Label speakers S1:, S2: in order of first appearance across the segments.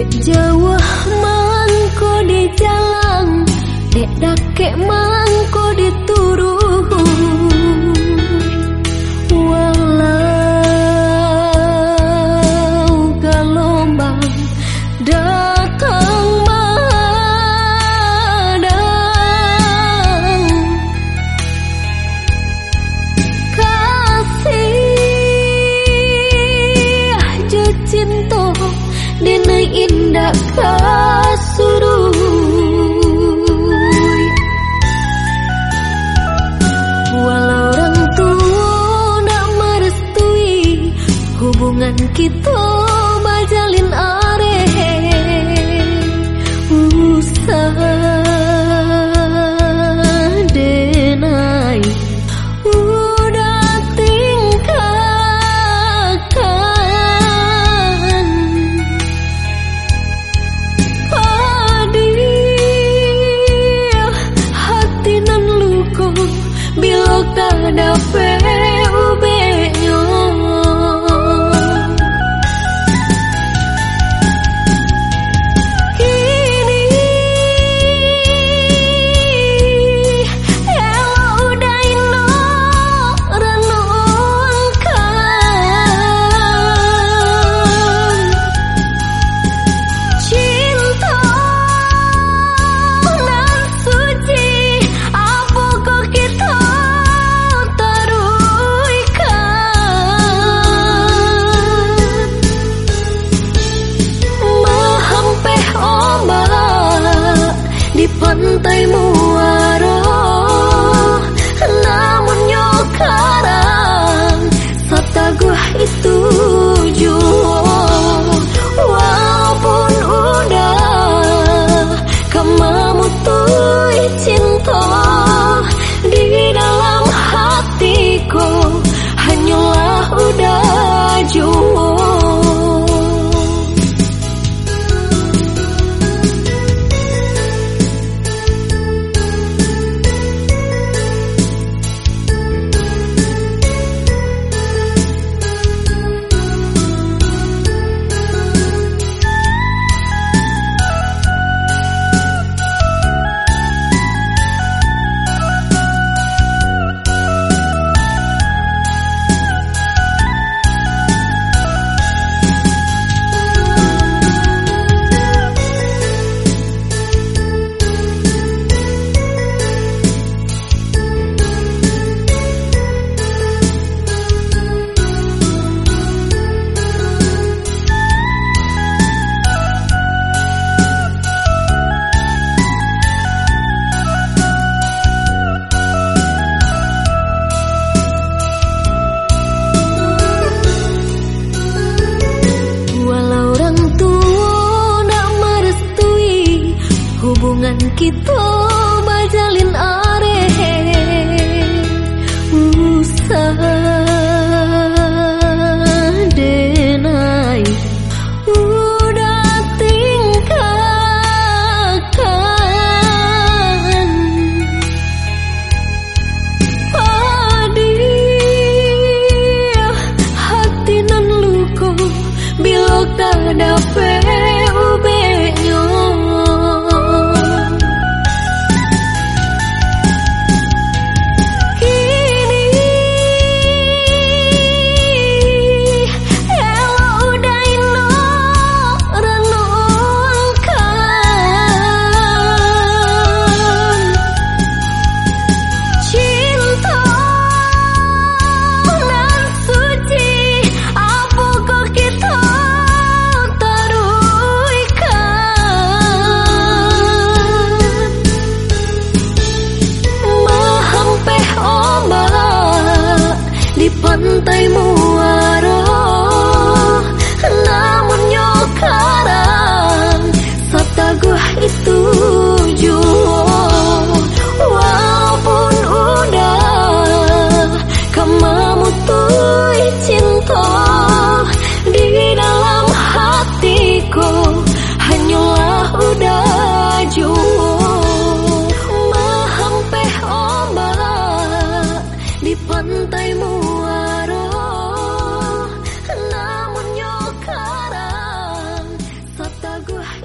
S1: Dek jawah mangko di jalan Dek dake mangko dituruh. Dia nak indah kasuru Kan kita gitu.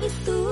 S1: y.